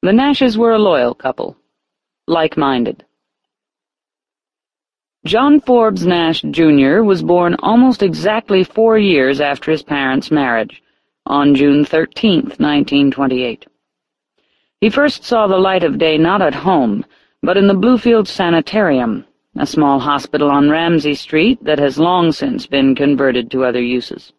The Nashes were a loyal couple, like-minded. John Forbes Nash, Jr. was born almost exactly four years after his parents' marriage, on June 13, 1928. He first saw the light of day not at home, but in the Bluefield Sanitarium, a small hospital on Ramsey Street that has long since been converted to other uses.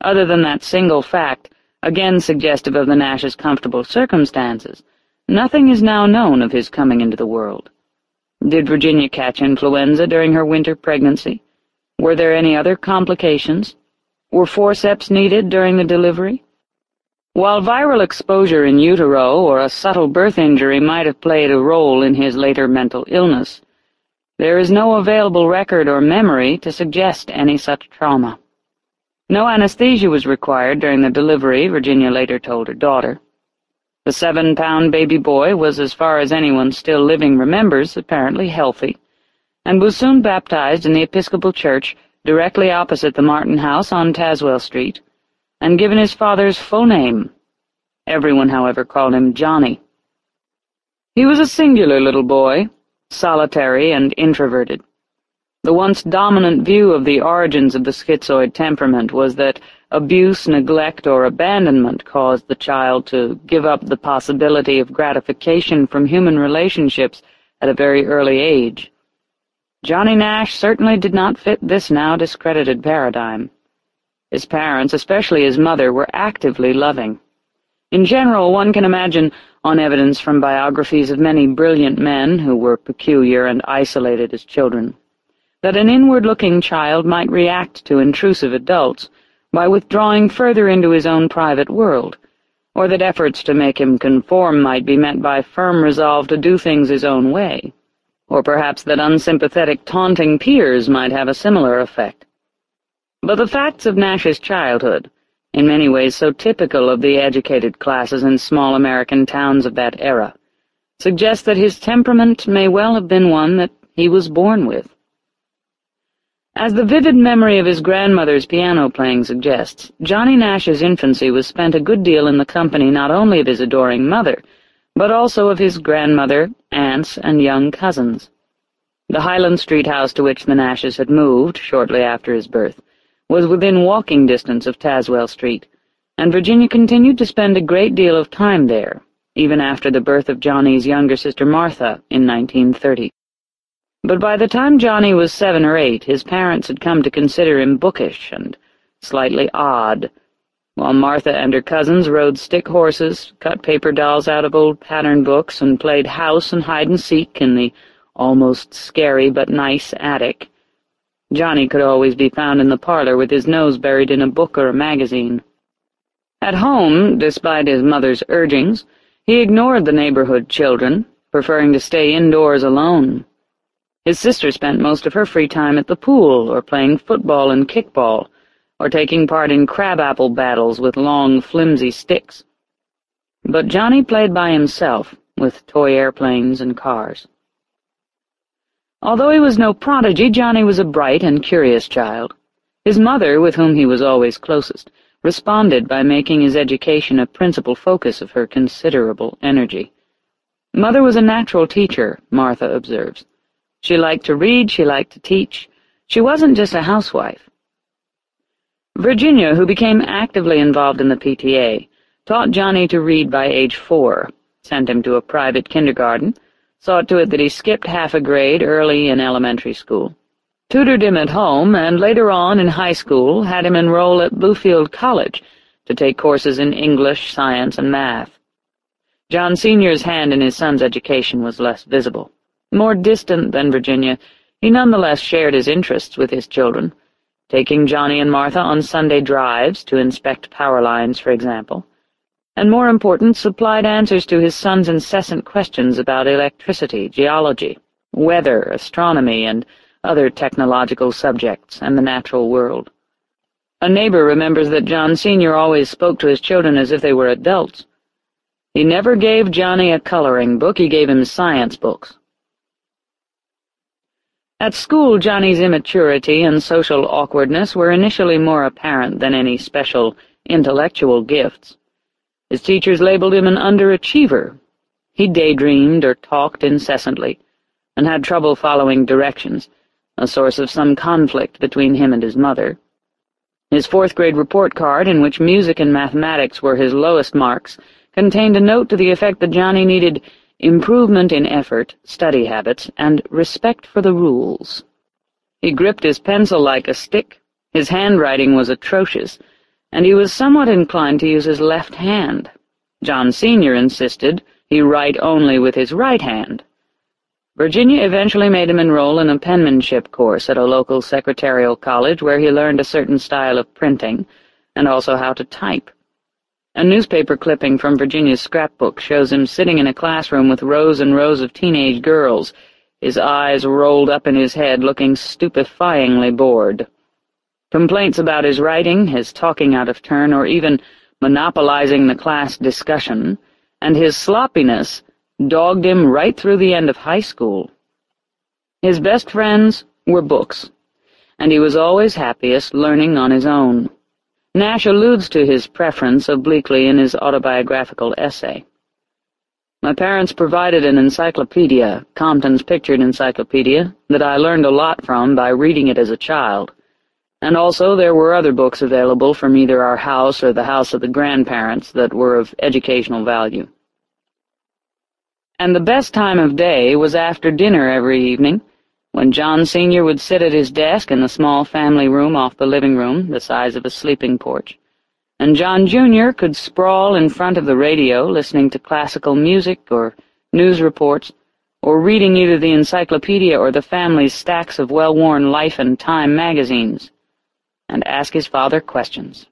Other than that single fact, again suggestive of the Nash's comfortable circumstances, nothing is now known of his coming into the world. Did Virginia catch influenza during her winter pregnancy? Were there any other complications? Were forceps needed during the delivery? While viral exposure in utero or a subtle birth injury might have played a role in his later mental illness, there is no available record or memory to suggest any such trauma. No anesthesia was required during the delivery, Virginia later told her daughter. The seven-pound baby boy was, as far as anyone still living remembers, apparently healthy, and was soon baptized in the Episcopal Church directly opposite the Martin House on Tazewell Street, and given his father's full name. Everyone, however, called him Johnny. He was a singular little boy, solitary and introverted. The once dominant view of the origins of the schizoid temperament was that abuse, neglect, or abandonment caused the child to give up the possibility of gratification from human relationships at a very early age. Johnny Nash certainly did not fit this now discredited paradigm. His parents, especially his mother, were actively loving. In general, one can imagine, on evidence from biographies of many brilliant men who were peculiar and isolated as children, that an inward-looking child might react to intrusive adults by withdrawing further into his own private world, or that efforts to make him conform might be met by firm resolve to do things his own way, or perhaps that unsympathetic taunting peers might have a similar effect. But the facts of Nash's childhood, in many ways so typical of the educated classes in small American towns of that era, suggest that his temperament may well have been one that he was born with. As the vivid memory of his grandmother's piano playing suggests, Johnny Nash's infancy was spent a good deal in the company not only of his adoring mother, but also of his grandmother, aunts, and young cousins. The Highland Street house to which the Nashes had moved, shortly after his birth, was within walking distance of Tazewell Street, and Virginia continued to spend a great deal of time there, even after the birth of Johnny's younger sister Martha in 1930. But by the time Johnny was seven or eight, his parents had come to consider him bookish and slightly odd, while Martha and her cousins rode stick horses, cut paper dolls out of old pattern books, and played house and hide-and-seek in the almost scary but nice attic. Johnny could always be found in the parlor with his nose buried in a book or a magazine. At home, despite his mother's urgings, he ignored the neighborhood children, preferring to stay indoors alone. His sister spent most of her free time at the pool, or playing football and kickball, or taking part in crabapple battles with long, flimsy sticks. But Johnny played by himself, with toy airplanes and cars. Although he was no prodigy, Johnny was a bright and curious child. His mother, with whom he was always closest, responded by making his education a principal focus of her considerable energy. Mother was a natural teacher, Martha observes. She liked to read, she liked to teach. She wasn't just a housewife. Virginia, who became actively involved in the PTA, taught Johnny to read by age four, sent him to a private kindergarten, saw to it that he skipped half a grade early in elementary school, tutored him at home, and later on in high school had him enroll at Bluefield College to take courses in English, science, and math. John Sr.'s hand in his son's education was less visible. More distant than Virginia, he nonetheless shared his interests with his children, taking Johnny and Martha on Sunday drives to inspect power lines, for example, and more important, supplied answers to his son's incessant questions about electricity, geology, weather, astronomy, and other technological subjects and the natural world. A neighbor remembers that John Sr. always spoke to his children as if they were adults. He never gave Johnny a coloring book, he gave him science books. At school, Johnny's immaturity and social awkwardness were initially more apparent than any special intellectual gifts. His teachers labeled him an underachiever, He daydreamed or talked incessantly, and had trouble following directions, a source of some conflict between him and his mother. His fourth-grade report card, in which music and mathematics were his lowest marks, contained a note to the effect that Johnny needed improvement in effort, study habits, and respect for the rules. He gripped his pencil like a stick, his handwriting was atrocious, and he was somewhat inclined to use his left hand. John Sr. insisted he write only with his right hand. Virginia eventually made him enroll in a penmanship course at a local secretarial college where he learned a certain style of printing, and also how to type. A newspaper clipping from Virginia's scrapbook shows him sitting in a classroom with rows and rows of teenage girls, his eyes rolled up in his head, looking stupefyingly bored. Complaints about his writing, his talking out of turn, or even monopolizing the class discussion, and his sloppiness dogged him right through the end of high school. His best friends were books, and he was always happiest learning on his own. Nash alludes to his preference obliquely in his autobiographical essay. My parents provided an encyclopedia, Compton's Pictured Encyclopedia, that I learned a lot from by reading it as a child, and also there were other books available from either our house or the house of the grandparents that were of educational value. And the best time of day was after dinner every evening, when John Sr. would sit at his desk in the small family room off the living room, the size of a sleeping porch, and John Jr. could sprawl in front of the radio listening to classical music or news reports, or reading either the encyclopedia or the family's stacks of well-worn Life and Time magazines, and ask his father questions.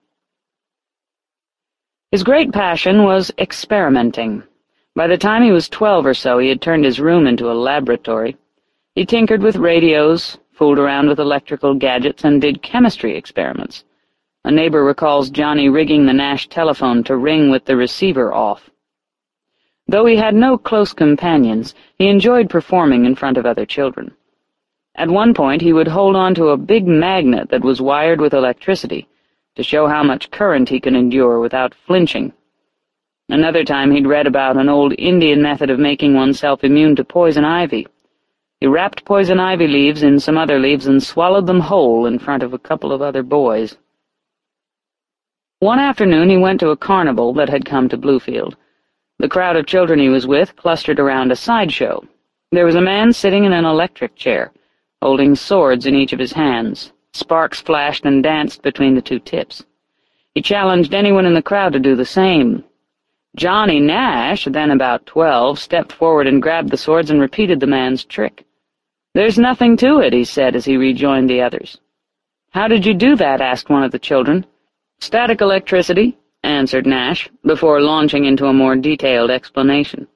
His great passion was experimenting. By the time he was twelve or so, he had turned his room into a laboratory. He tinkered with radios, fooled around with electrical gadgets, and did chemistry experiments. A neighbor recalls Johnny rigging the Nash telephone to ring with the receiver off. Though he had no close companions, he enjoyed performing in front of other children. At one point he would hold on to a big magnet that was wired with electricity, to show how much current he could endure without flinching. Another time he'd read about an old Indian method of making oneself immune to poison ivy. He wrapped poison ivy leaves in some other leaves and swallowed them whole in front of a couple of other boys. One afternoon he went to a carnival that had come to Bluefield. The crowd of children he was with clustered around a sideshow. There was a man sitting in an electric chair, holding swords in each of his hands. Sparks flashed and danced between the two tips. He challenged anyone in the crowd to do the same, Johnny Nash, then about twelve, stepped forward and grabbed the swords and repeated the man's trick. "'There's nothing to it,' he said as he rejoined the others. "'How did you do that?' asked one of the children. "'Static electricity,' answered Nash, before launching into a more detailed explanation.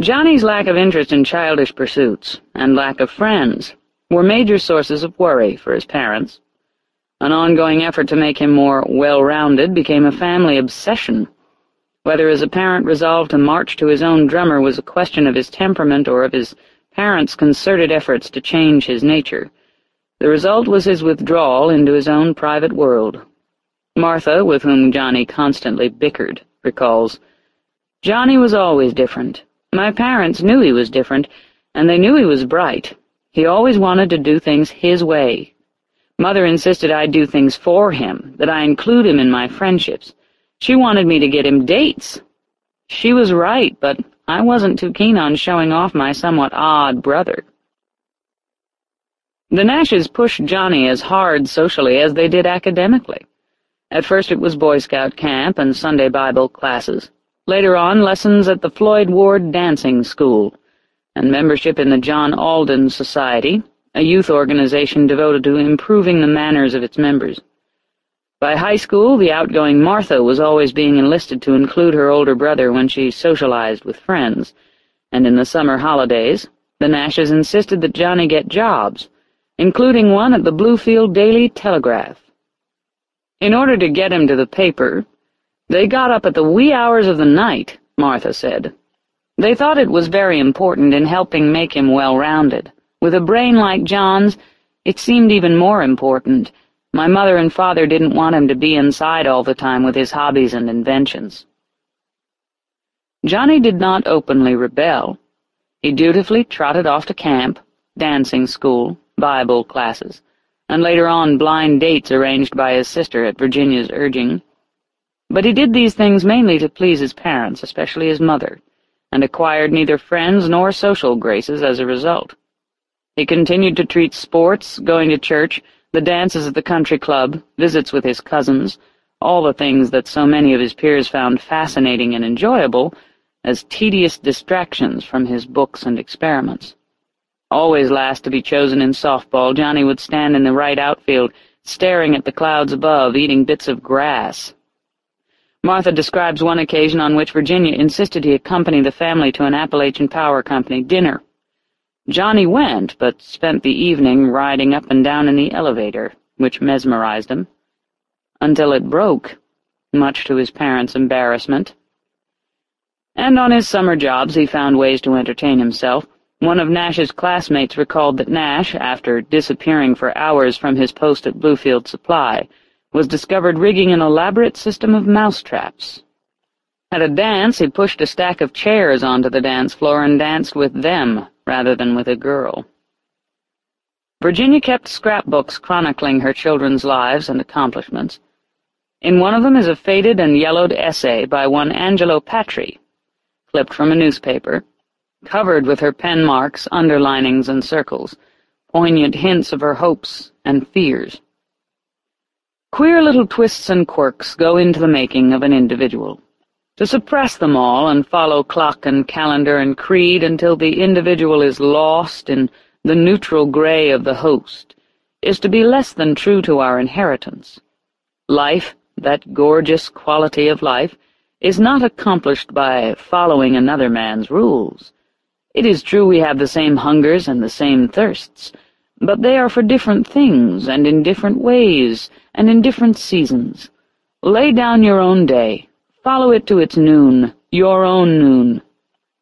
Johnny's lack of interest in childish pursuits, and lack of friends, were major sources of worry for his parents. An ongoing effort to make him more well-rounded became a family obsession, whether his apparent resolve to march to his own drummer was a question of his temperament or of his parents' concerted efforts to change his nature. The result was his withdrawal into his own private world. Martha, with whom Johnny constantly bickered, recalls, Johnny was always different. My parents knew he was different, and they knew he was bright. He always wanted to do things his way. Mother insisted I do things for him, that I include him in my friendships. She wanted me to get him dates. She was right, but I wasn't too keen on showing off my somewhat odd brother. The Nashes pushed Johnny as hard socially as they did academically. At first it was Boy Scout camp and Sunday Bible classes. Later on, lessons at the Floyd Ward Dancing School, and membership in the John Alden Society, a youth organization devoted to improving the manners of its members. By high school, the outgoing Martha was always being enlisted to include her older brother when she socialized with friends, and in the summer holidays, the Nashes insisted that Johnny get jobs, including one at the Bluefield Daily Telegraph. In order to get him to the paper, they got up at the wee hours of the night, Martha said. They thought it was very important in helping make him well-rounded. With a brain like John's, it seemed even more important, my mother and father didn't want him to be inside all the time with his hobbies and inventions. Johnny did not openly rebel. He dutifully trotted off to camp, dancing school, Bible classes, and later on blind dates arranged by his sister at Virginia's urging. But he did these things mainly to please his parents, especially his mother, and acquired neither friends nor social graces as a result. He continued to treat sports, going to church, the dances at the country club, visits with his cousins, all the things that so many of his peers found fascinating and enjoyable, as tedious distractions from his books and experiments. Always last to be chosen in softball, Johnny would stand in the right outfield, staring at the clouds above, eating bits of grass. Martha describes one occasion on which Virginia insisted he accompany the family to an Appalachian Power Company dinner. Johnny went, but spent the evening riding up and down in the elevator, which mesmerized him, until it broke, much to his parents' embarrassment. And on his summer jobs he found ways to entertain himself. One of Nash's classmates recalled that Nash, after disappearing for hours from his post at Bluefield Supply, was discovered rigging an elaborate system of mousetraps. At a dance, he pushed a stack of chairs onto the dance floor and danced with them rather than with a girl. Virginia kept scrapbooks chronicling her children's lives and accomplishments. In one of them is a faded and yellowed essay by one Angelo Patri, clipped from a newspaper, covered with her pen marks, underlinings, and circles, poignant hints of her hopes and fears. Queer little twists and quirks go into the making of an individual. To suppress them all and follow clock and calendar and creed until the individual is lost in the neutral gray of the host is to be less than true to our inheritance. Life, that gorgeous quality of life, is not accomplished by following another man's rules. It is true we have the same hungers and the same thirsts, but they are for different things, and in different ways, and in different seasons. Lay down your own day, follow it to its noon, your own noon,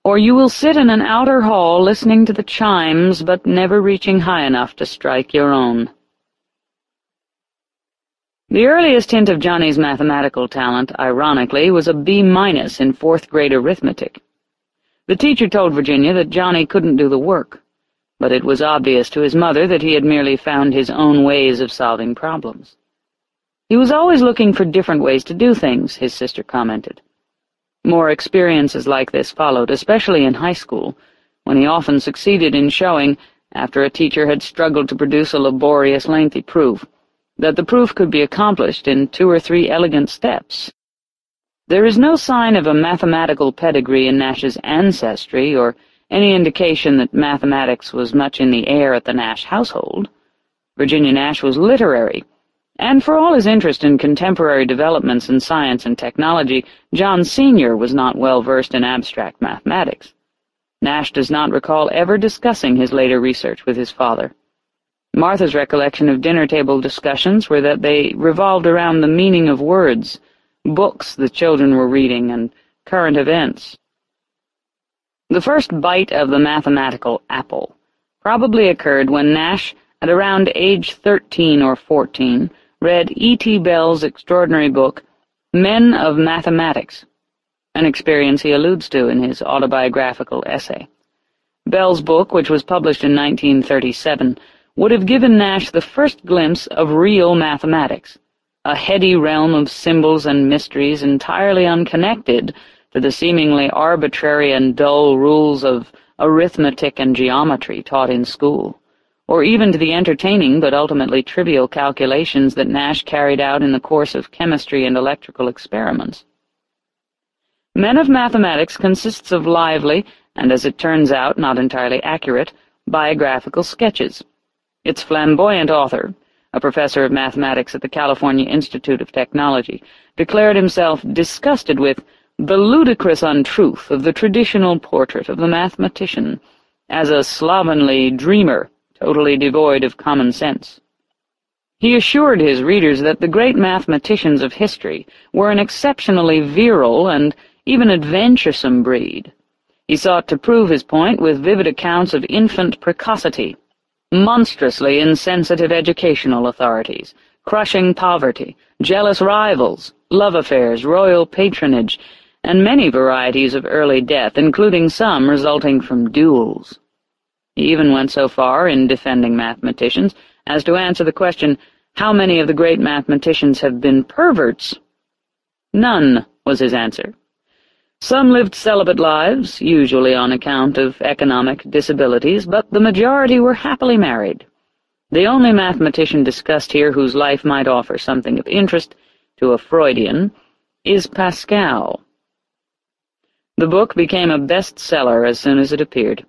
or you will sit in an outer hall listening to the chimes, but never reaching high enough to strike your own. The earliest hint of Johnny's mathematical talent, ironically, was a B minus in fourth-grade arithmetic. The teacher told Virginia that Johnny couldn't do the work, but it was obvious to his mother that he had merely found his own ways of solving problems. He was always looking for different ways to do things, his sister commented. More experiences like this followed, especially in high school, when he often succeeded in showing, after a teacher had struggled to produce a laborious, lengthy proof, that the proof could be accomplished in two or three elegant steps. There is no sign of a mathematical pedigree in Nash's ancestry, or any indication that mathematics was much in the air at the Nash household. Virginia Nash was literary, and for all his interest in contemporary developments in science and technology, John Sr. was not well versed in abstract mathematics. Nash does not recall ever discussing his later research with his father. Martha's recollection of dinner-table discussions were that they revolved around the meaning of words, books the children were reading, and current events. The first bite of the mathematical apple probably occurred when Nash, at around age thirteen or fourteen, read E. T. Bell's extraordinary book, Men of Mathematics, an experience he alludes to in his autobiographical essay. Bell's book, which was published in 1937, would have given Nash the first glimpse of real mathematics, a heady realm of symbols and mysteries entirely unconnected to the seemingly arbitrary and dull rules of arithmetic and geometry taught in school, or even to the entertaining but ultimately trivial calculations that Nash carried out in the course of chemistry and electrical experiments. Men of Mathematics consists of lively, and as it turns out not entirely accurate, biographical sketches, its flamboyant author, a professor of mathematics at the California Institute of Technology, declared himself disgusted with the ludicrous untruth of the traditional portrait of the mathematician as a slovenly dreamer, totally devoid of common sense. He assured his readers that the great mathematicians of history were an exceptionally virile and even adventuresome breed. He sought to prove his point with vivid accounts of infant precocity, monstrously insensitive educational authorities, crushing poverty, jealous rivals, love affairs, royal patronage, and many varieties of early death, including some resulting from duels. He even went so far in defending mathematicians as to answer the question, how many of the great mathematicians have been perverts? None, was his answer. Some lived celibate lives, usually on account of economic disabilities, but the majority were happily married. The only mathematician discussed here whose life might offer something of interest to a Freudian is Pascal. The book became a bestseller as soon as it appeared.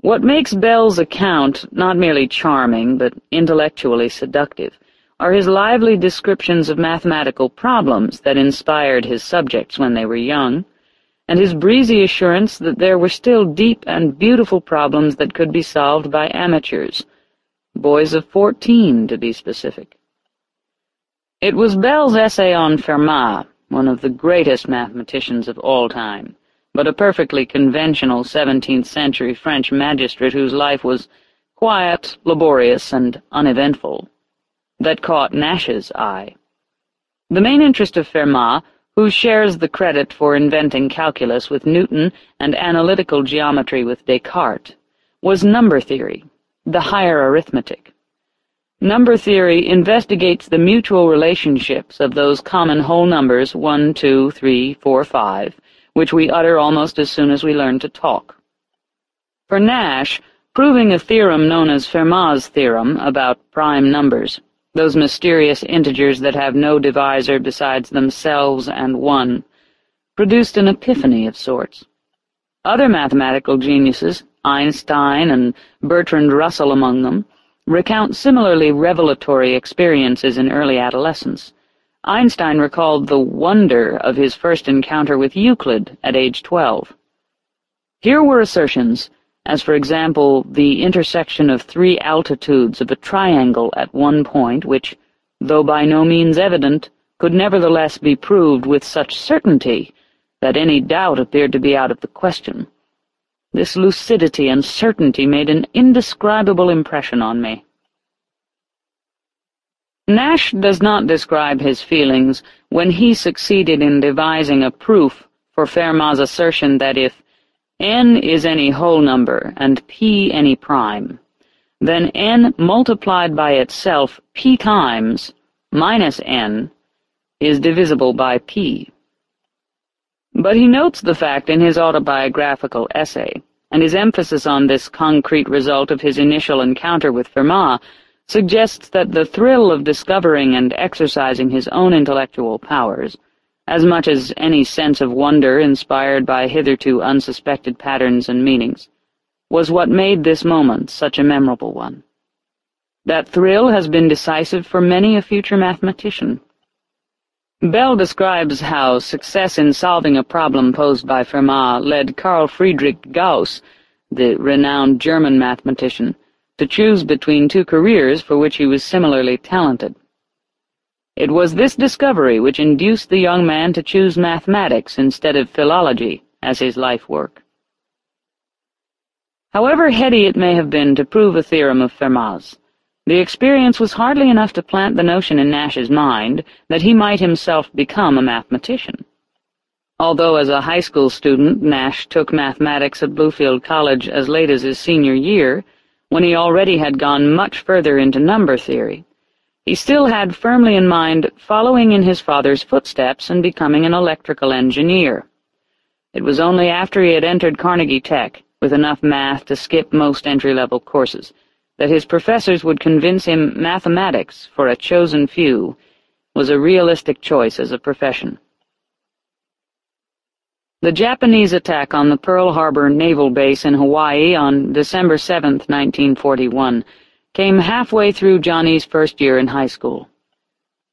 What makes Bell's account not merely charming, but intellectually seductive, are his lively descriptions of mathematical problems that inspired his subjects when they were young, and his breezy assurance that there were still deep and beautiful problems that could be solved by amateurs, boys of fourteen, to be specific. It was Bell's essay on Fermat, one of the greatest mathematicians of all time, but a perfectly conventional seventeenth-century French magistrate whose life was quiet, laborious, and uneventful, that caught Nash's eye. The main interest of Fermat, who shares the credit for inventing calculus with Newton and analytical geometry with Descartes, was number theory, the higher arithmetic. Number theory investigates the mutual relationships of those common whole numbers 1, 2, 3, 4, 5, which we utter almost as soon as we learn to talk. For Nash, proving a theorem known as Fermat's theorem about prime numbers, those mysterious integers that have no divisor besides themselves and one, produced an epiphany of sorts. Other mathematical geniuses, Einstein and Bertrand Russell among them, recount similarly revelatory experiences in early adolescence. Einstein recalled the wonder of his first encounter with Euclid at age twelve. Here were assertions, as for example the intersection of three altitudes of a triangle at one point which, though by no means evident, could nevertheless be proved with such certainty that any doubt appeared to be out of the question. This lucidity and certainty made an indescribable impression on me. Nash does not describe his feelings when he succeeded in devising a proof for Fermat's assertion that if n is any whole number and p any prime, then n multiplied by itself p times minus n is divisible by p. But he notes the fact in his autobiographical essay, and his emphasis on this concrete result of his initial encounter with Fermat suggests that the thrill of discovering and exercising his own intellectual powers, as much as any sense of wonder inspired by hitherto unsuspected patterns and meanings, was what made this moment such a memorable one. That thrill has been decisive for many a future mathematician. Bell describes how success in solving a problem posed by Fermat led Carl Friedrich Gauss, the renowned German mathematician, to choose between two careers for which he was similarly talented. It was this discovery which induced the young man to choose mathematics instead of philology as his life work. However heady it may have been to prove a theorem of Fermat's, the experience was hardly enough to plant the notion in Nash's mind that he might himself become a mathematician. Although as a high school student Nash took mathematics at Bluefield College as late as his senior year, when he already had gone much further into number theory. He still had firmly in mind following in his father's footsteps and becoming an electrical engineer. It was only after he had entered Carnegie Tech, with enough math to skip most entry-level courses, that his professors would convince him mathematics, for a chosen few, was a realistic choice as a profession. The Japanese attack on the Pearl Harbor Naval Base in Hawaii on December 7, 1941, came halfway through Johnny's first year in high school.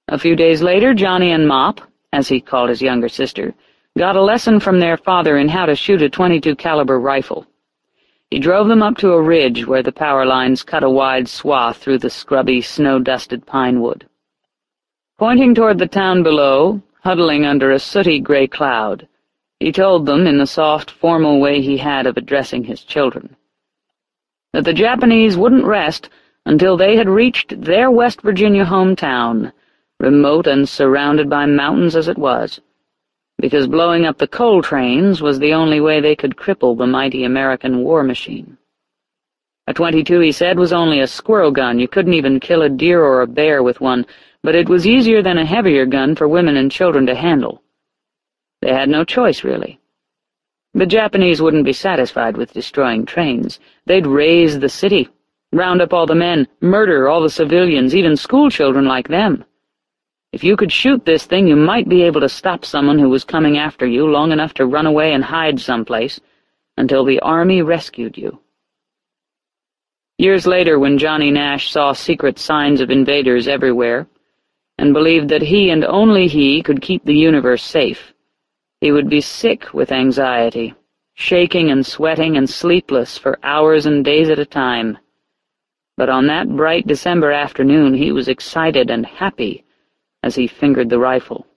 A few days later, Johnny and Mop, as he called his younger sister, got a lesson from their father in how to shoot a 22 caliber rifle. He drove them up to a ridge where the power lines cut a wide swath through the scrubby, snow-dusted pine wood. Pointing toward the town below, huddling under a sooty gray cloud, he told them, in the soft, formal way he had of addressing his children, that the Japanese wouldn't rest until they had reached their West Virginia hometown, remote and surrounded by mountains as it was. because blowing up the coal trains was the only way they could cripple the mighty American war machine. A 22, he said, was only a squirrel gun. You couldn't even kill a deer or a bear with one, but it was easier than a heavier gun for women and children to handle. They had no choice, really. The Japanese wouldn't be satisfied with destroying trains. They'd raze the city, round up all the men, murder all the civilians, even schoolchildren like them. If you could shoot this thing, you might be able to stop someone who was coming after you long enough to run away and hide someplace until the army rescued you. Years later, when Johnny Nash saw secret signs of invaders everywhere, and believed that he and only he could keep the universe safe, he would be sick with anxiety, shaking and sweating and sleepless for hours and days at a time. But on that bright December afternoon he was excited and happy as he fingered the rifle.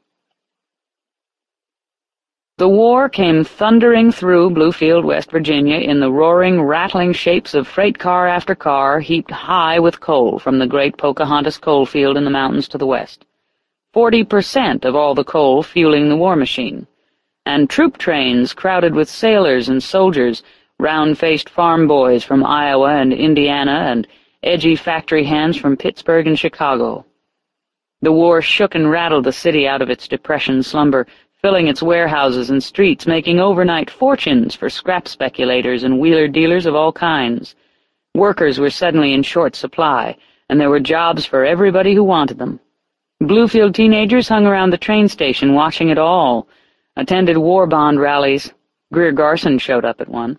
The war came thundering through Bluefield, West Virginia, in the roaring, rattling shapes of freight car after car heaped high with coal from the great Pocahontas coal field in the mountains to the west. Forty percent of all the coal fueling the war machine, and troop trains crowded with sailors and soldiers, round-faced farm boys from Iowa and Indiana, and edgy factory hands from Pittsburgh and Chicago. The war shook and rattled the city out of its depression slumber, filling its warehouses and streets, making overnight fortunes for scrap speculators and wheeler dealers of all kinds. Workers were suddenly in short supply, and there were jobs for everybody who wanted them. Bluefield teenagers hung around the train station watching it all, attended war bond rallies. Greer Garson showed up at one.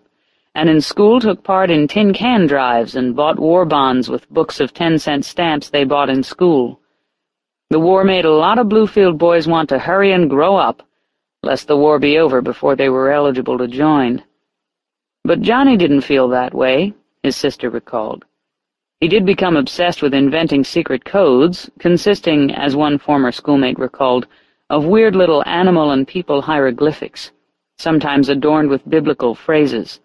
And in school took part in tin can drives and bought war bonds with books of ten-cent stamps they bought in school. The war made a lot of Bluefield boys want to hurry and grow up, lest the war be over before they were eligible to join. But Johnny didn't feel that way, his sister recalled. He did become obsessed with inventing secret codes, consisting, as one former schoolmate recalled, of weird little animal and people hieroglyphics, sometimes adorned with biblical phrases.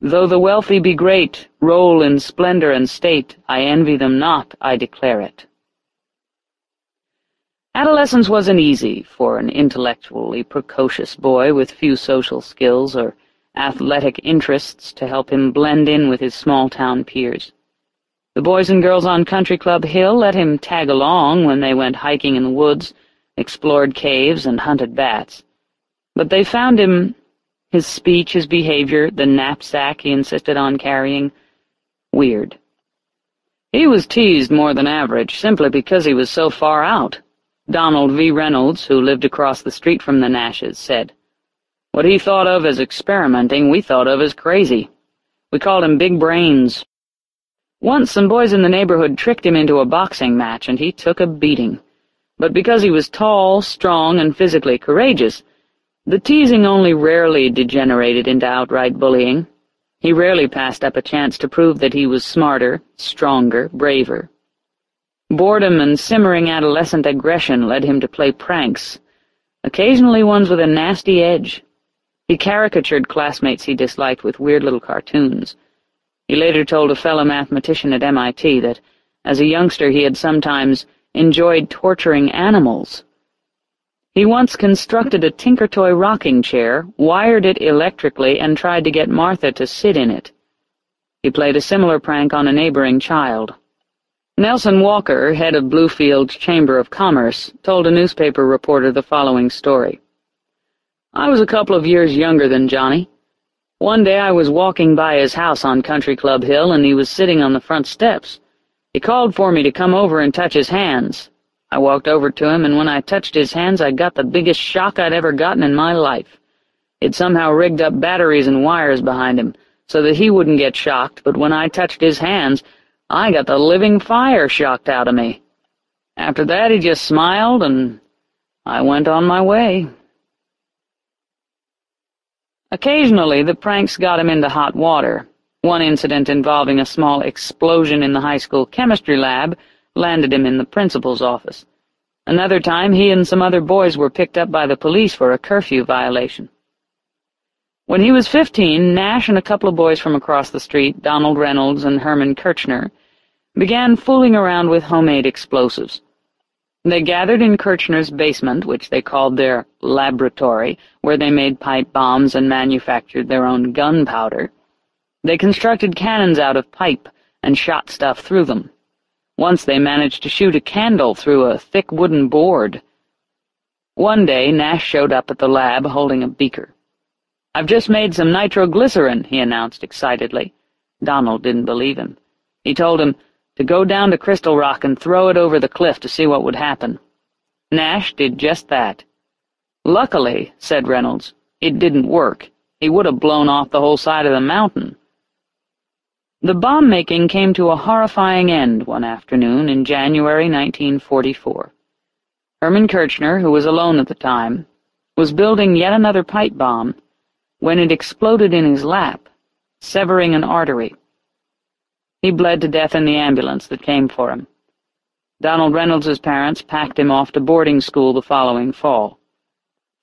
Though the wealthy be great, roll in splendor and state, I envy them not, I declare it. Adolescence wasn't easy for an intellectually precocious boy with few social skills or athletic interests to help him blend in with his small-town peers. The boys and girls on Country Club Hill let him tag along when they went hiking in the woods, explored caves, and hunted bats. But they found him, his speech, his behavior, the knapsack he insisted on carrying, weird. He was teased more than average, simply because he was so far out. Donald V. Reynolds, who lived across the street from the Nashes, said. What he thought of as experimenting, we thought of as crazy. We called him Big Brains. Once some boys in the neighborhood tricked him into a boxing match, and he took a beating. But because he was tall, strong, and physically courageous, the teasing only rarely degenerated into outright bullying. He rarely passed up a chance to prove that he was smarter, stronger, braver. Boredom and simmering adolescent aggression led him to play pranks, occasionally ones with a nasty edge. He caricatured classmates he disliked with weird little cartoons. He later told a fellow mathematician at MIT that, as a youngster, he had sometimes enjoyed torturing animals. He once constructed a Tinker Toy rocking chair, wired it electrically, and tried to get Martha to sit in it. He played a similar prank on a neighboring child. Nelson Walker, head of Bluefield's Chamber of Commerce, told a newspaper reporter the following story. I was a couple of years younger than Johnny. One day I was walking by his house on Country Club Hill, and he was sitting on the front steps. He called for me to come over and touch his hands. I walked over to him, and when I touched his hands I got the biggest shock I'd ever gotten in my life. He'd somehow rigged up batteries and wires behind him, so that he wouldn't get shocked, but when I touched his hands, I got the living fire shocked out of me. After that he just smiled, and I went on my way. Occasionally the pranks got him into hot water. One incident involving a small explosion in the high school chemistry lab landed him in the principal's office. Another time he and some other boys were picked up by the police for a curfew violation. When he was fifteen, Nash and a couple of boys from across the street, Donald Reynolds and Herman Kirchner, began fooling around with homemade explosives. They gathered in Kirchner's basement, which they called their laboratory, where they made pipe bombs and manufactured their own gunpowder. They constructed cannons out of pipe and shot stuff through them. Once they managed to shoot a candle through a thick wooden board. One day Nash showed up at the lab holding a beaker. "'I've just made some nitroglycerin,' he announced excitedly. Donald didn't believe him. He told him to go down to Crystal Rock and throw it over the cliff to see what would happen. Nash did just that. Luckily, said Reynolds, it didn't work. He would have blown off the whole side of the mountain. The bomb-making came to a horrifying end one afternoon in January 1944. Herman Kirchner, who was alone at the time, was building yet another pipe bomb when it exploded in his lap, severing an artery. He bled to death in the ambulance that came for him. Donald Reynolds's parents packed him off to boarding school the following fall.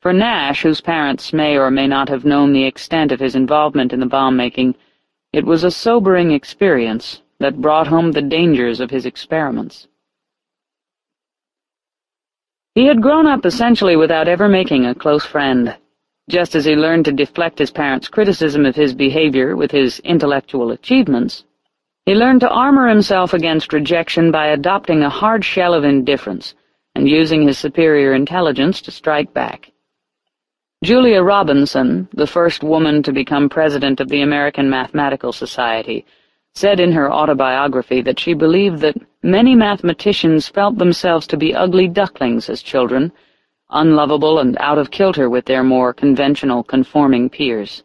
For Nash, whose parents may or may not have known the extent of his involvement in the bomb-making, it was a sobering experience that brought home the dangers of his experiments. He had grown up essentially without ever making a close friend. Just as he learned to deflect his parents' criticism of his behavior with his intellectual achievements, he learned to armor himself against rejection by adopting a hard shell of indifference and using his superior intelligence to strike back. Julia Robinson, the first woman to become president of the American Mathematical Society, said in her autobiography that she believed that many mathematicians felt themselves to be ugly ducklings as children, unlovable and out of kilter with their more conventional, conforming peers.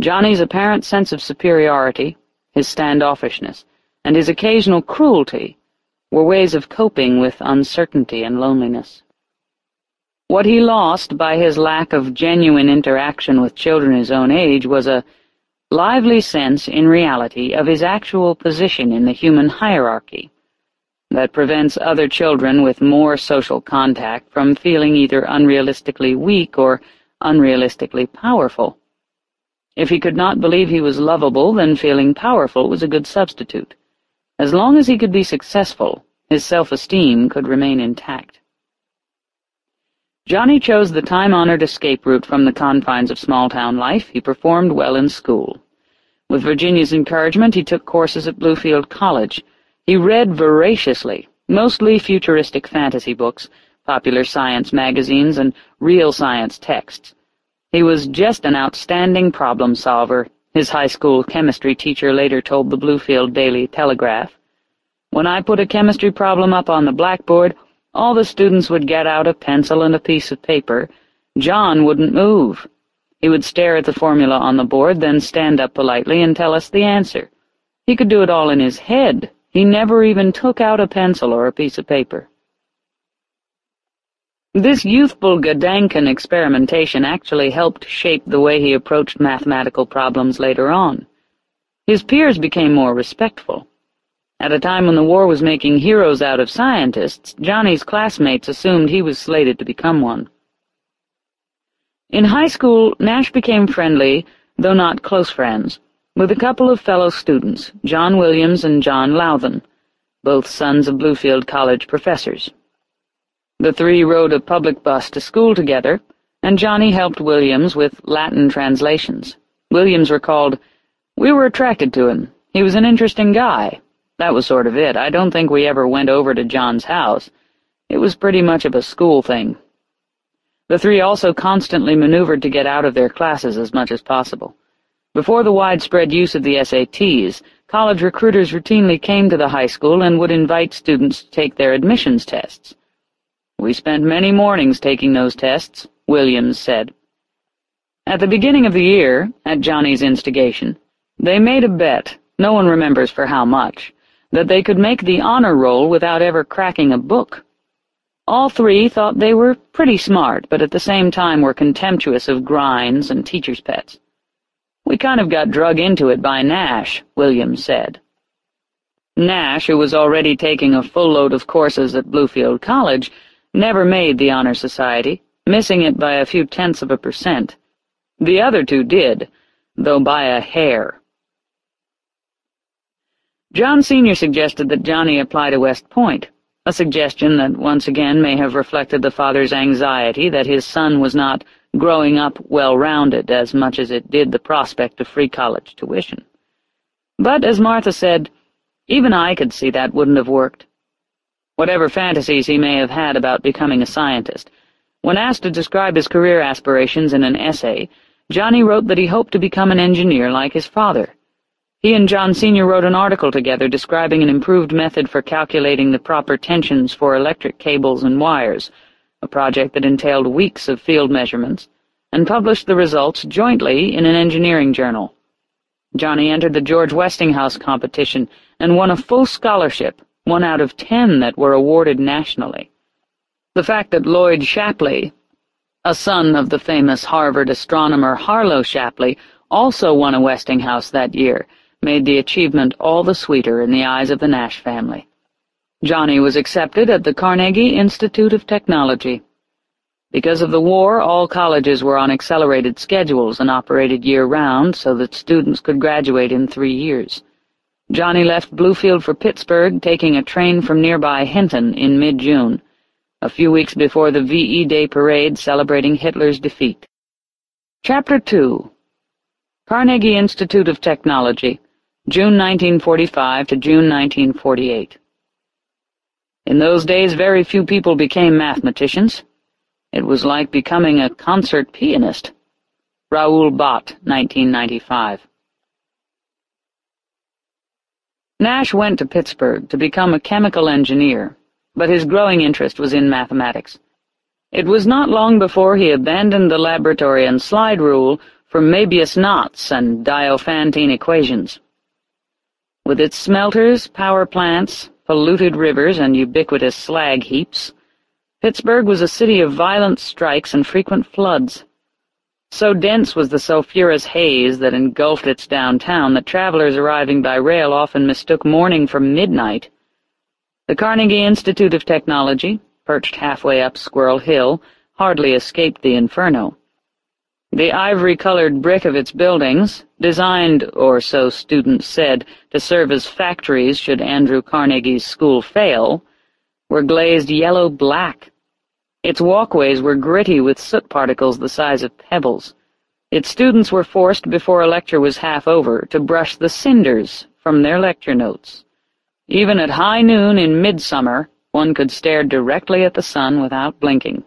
Johnny's apparent sense of superiority, his standoffishness, and his occasional cruelty were ways of coping with uncertainty and loneliness. What he lost by his lack of genuine interaction with children his own age was a lively sense, in reality, of his actual position in the human hierarchy that prevents other children with more social contact from feeling either unrealistically weak or unrealistically powerful. If he could not believe he was lovable, then feeling powerful was a good substitute. As long as he could be successful, his self-esteem could remain intact. Johnny chose the time-honored escape route from the confines of small-town life. He performed well in school. With Virginia's encouragement, he took courses at Bluefield College. He read voraciously, mostly futuristic fantasy books, popular science magazines, and real science texts. He was just an outstanding problem solver, his high school chemistry teacher later told the Bluefield Daily Telegraph. When I put a chemistry problem up on the blackboard, all the students would get out a pencil and a piece of paper. John wouldn't move. He would stare at the formula on the board, then stand up politely and tell us the answer. He could do it all in his head. He never even took out a pencil or a piece of paper. This youthful Gedanken experimentation actually helped shape the way he approached mathematical problems later on. His peers became more respectful. At a time when the war was making heroes out of scientists, Johnny's classmates assumed he was slated to become one. In high school, Nash became friendly, though not close friends, with a couple of fellow students, John Williams and John Lowthen, both sons of Bluefield College professors. The three rode a public bus to school together, and Johnny helped Williams with Latin translations. Williams recalled, We were attracted to him. He was an interesting guy. That was sort of it. I don't think we ever went over to John's house. It was pretty much of a school thing. The three also constantly maneuvered to get out of their classes as much as possible. Before the widespread use of the SATs, college recruiters routinely came to the high school and would invite students to take their admissions tests. We spent many mornings taking those tests, Williams said. At the beginning of the year, at Johnny's instigation, they made a bet, no one remembers for how much, that they could make the honor roll without ever cracking a book. All three thought they were pretty smart, but at the same time were contemptuous of grinds and teacher's pets. We kind of got drug into it by Nash, Williams said. Nash, who was already taking a full load of courses at Bluefield College, never made the Honor Society, missing it by a few tenths of a percent. The other two did, though by a hair. John Sr. suggested that Johnny apply to West Point, a suggestion that once again may have reflected the father's anxiety that his son was not growing up well-rounded as much as it did the prospect of free college tuition. But, as Martha said, even I could see that wouldn't have worked. Whatever fantasies he may have had about becoming a scientist, when asked to describe his career aspirations in an essay, Johnny wrote that he hoped to become an engineer like his father. He and John Sr. wrote an article together describing an improved method for calculating the proper tensions for electric cables and wires, a project that entailed weeks of field measurements, and published the results jointly in an engineering journal. Johnny entered the George Westinghouse competition and won a full scholarship, one out of ten that were awarded nationally. The fact that Lloyd Shapley, a son of the famous Harvard astronomer Harlow Shapley, also won a Westinghouse that year, made the achievement all the sweeter in the eyes of the Nash family. Johnny was accepted at the Carnegie Institute of Technology. Because of the war, all colleges were on accelerated schedules and operated year-round so that students could graduate in three years. Johnny left Bluefield for Pittsburgh, taking a train from nearby Hinton in mid-June, a few weeks before the VE Day parade celebrating Hitler's defeat. Chapter 2 Carnegie Institute of Technology, June 1945 to June 1948 In those days very few people became mathematicians. It was like becoming a concert pianist. Raoul Bott, 1995 Nash went to Pittsburgh to become a chemical engineer, but his growing interest was in mathematics. It was not long before he abandoned the laboratory and slide rule for Möbius knots and Diophantine equations. With its smelters, power plants, polluted rivers, and ubiquitous slag heaps, Pittsburgh was a city of violent strikes and frequent floods. So dense was the sulphurous haze that engulfed its downtown that travelers arriving by rail often mistook morning for midnight. The Carnegie Institute of Technology, perched halfway up Squirrel Hill, hardly escaped the inferno. The ivory-colored brick of its buildings, designed, or so students said, to serve as factories should Andrew Carnegie's school fail, were glazed yellow-black. Its walkways were gritty with soot particles the size of pebbles. Its students were forced, before a lecture was half over, to brush the cinders from their lecture notes. Even at high noon in midsummer, one could stare directly at the sun without blinking.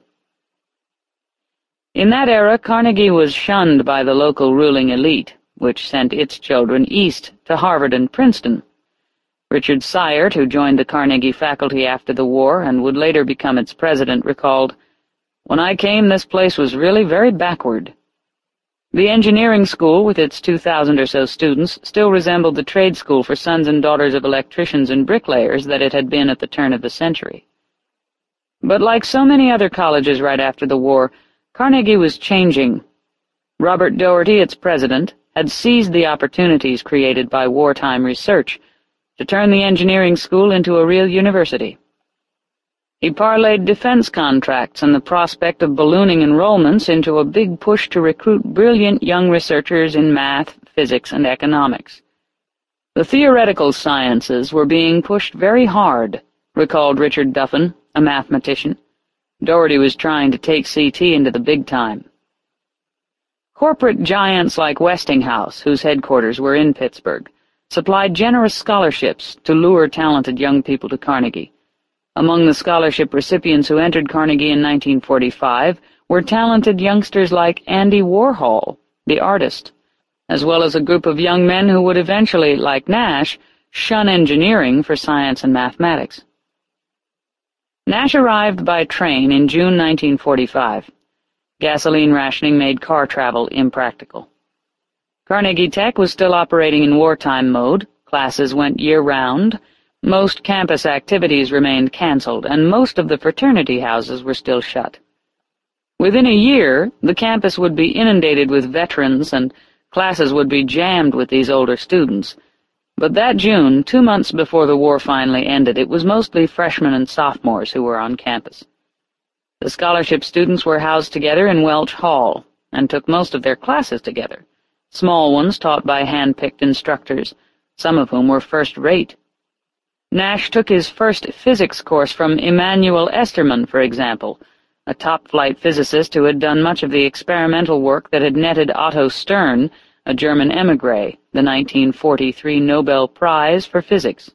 In that era, Carnegie was shunned by the local ruling elite, which sent its children east to Harvard and Princeton. Richard Cyert, who joined the Carnegie faculty after the war and would later become its president, recalled, When I came, this place was really very backward. The engineering school, with its 2,000 or so students, still resembled the trade school for sons and daughters of electricians and bricklayers that it had been at the turn of the century. But like so many other colleges right after the war, Carnegie was changing. Robert Doherty, its president, had seized the opportunities created by wartime research to turn the engineering school into a real university. He parlayed defense contracts and the prospect of ballooning enrollments into a big push to recruit brilliant young researchers in math, physics, and economics. The theoretical sciences were being pushed very hard, recalled Richard Duffin, a mathematician. Doherty was trying to take CT into the big time. Corporate giants like Westinghouse, whose headquarters were in Pittsburgh, supplied generous scholarships to lure talented young people to Carnegie. Among the scholarship recipients who entered Carnegie in 1945 were talented youngsters like Andy Warhol, the artist, as well as a group of young men who would eventually, like Nash, shun engineering for science and mathematics. Nash arrived by train in June 1945. Gasoline rationing made car travel impractical. Carnegie Tech was still operating in wartime mode, classes went year-round, most campus activities remained cancelled, and most of the fraternity houses were still shut. Within a year, the campus would be inundated with veterans and classes would be jammed with these older students, but that June, two months before the war finally ended, it was mostly freshmen and sophomores who were on campus. The scholarship students were housed together in Welch Hall, and took most of their classes together, small ones taught by hand-picked instructors, some of whom were first-rate. Nash took his first physics course from Immanuel Estermann, for example, a top-flight physicist who had done much of the experimental work that had netted Otto Stern, a German émigré, the 1943 Nobel Prize for Physics.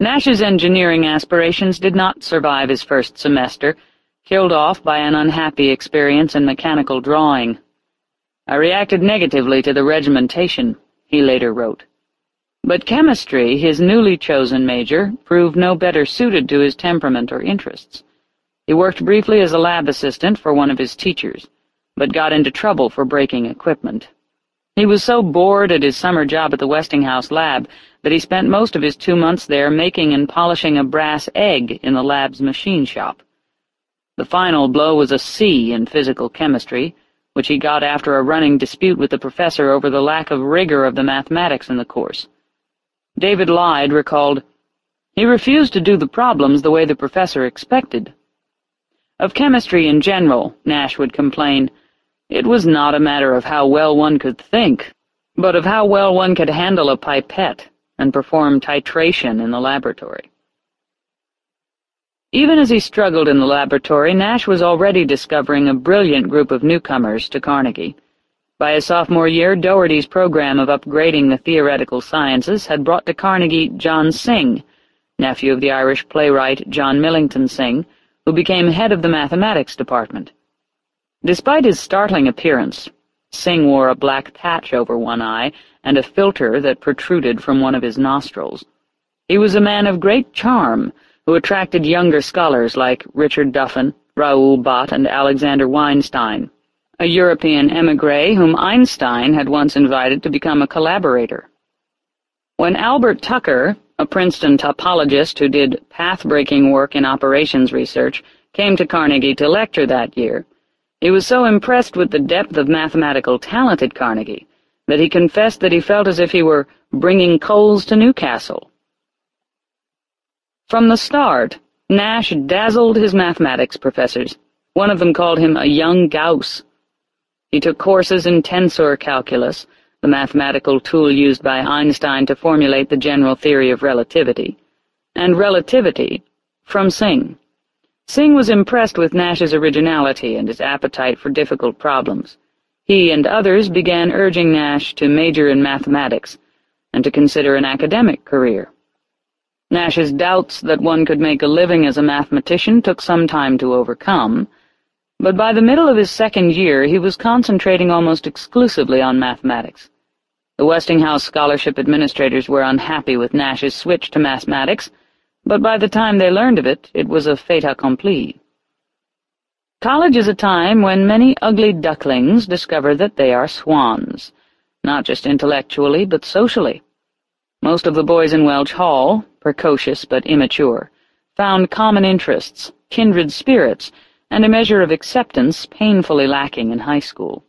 Nash's engineering aspirations did not survive his first semester, killed off by an unhappy experience in mechanical drawing. I reacted negatively to the regimentation, he later wrote. But chemistry, his newly chosen major, proved no better suited to his temperament or interests. He worked briefly as a lab assistant for one of his teachers, but got into trouble for breaking equipment. He was so bored at his summer job at the Westinghouse lab that he spent most of his two months there making and polishing a brass egg in the lab's machine shop. The final blow was a C in physical chemistry, which he got after a running dispute with the professor over the lack of rigor of the mathematics in the course. David Lyde recalled, He refused to do the problems the way the professor expected. Of chemistry in general, Nash would complain, it was not a matter of how well one could think, but of how well one could handle a pipette and perform titration in the laboratory. Even as he struggled in the laboratory, Nash was already discovering a brilliant group of newcomers to Carnegie. By his sophomore year, Doherty's program of upgrading the theoretical sciences had brought to Carnegie John Synge, nephew of the Irish playwright John Millington Synge, who became head of the mathematics department. Despite his startling appearance, Synge wore a black patch over one eye and a filter that protruded from one of his nostrils. He was a man of great charm, who attracted younger scholars like Richard Duffin, Raoul Bott, and Alexander Weinstein, a European émigré whom Einstein had once invited to become a collaborator. When Albert Tucker, a Princeton topologist who did path-breaking work in operations research, came to Carnegie to lecture that year, he was so impressed with the depth of mathematical talent at Carnegie that he confessed that he felt as if he were bringing coals to Newcastle. From the start, Nash dazzled his mathematics professors. One of them called him a young Gauss. He took courses in tensor calculus, the mathematical tool used by Einstein to formulate the general theory of relativity, and relativity from Synge. Synge was impressed with Nash's originality and his appetite for difficult problems. He and others began urging Nash to major in mathematics and to consider an academic career. Nash's doubts that one could make a living as a mathematician took some time to overcome, but by the middle of his second year he was concentrating almost exclusively on mathematics. The Westinghouse scholarship administrators were unhappy with Nash's switch to mathematics, but by the time they learned of it, it was a fait accompli. College is a time when many ugly ducklings discover that they are swans, not just intellectually, but socially. Most of the boys in Welch Hall, precocious but immature, found common interests, kindred spirits, and a measure of acceptance painfully lacking in high school.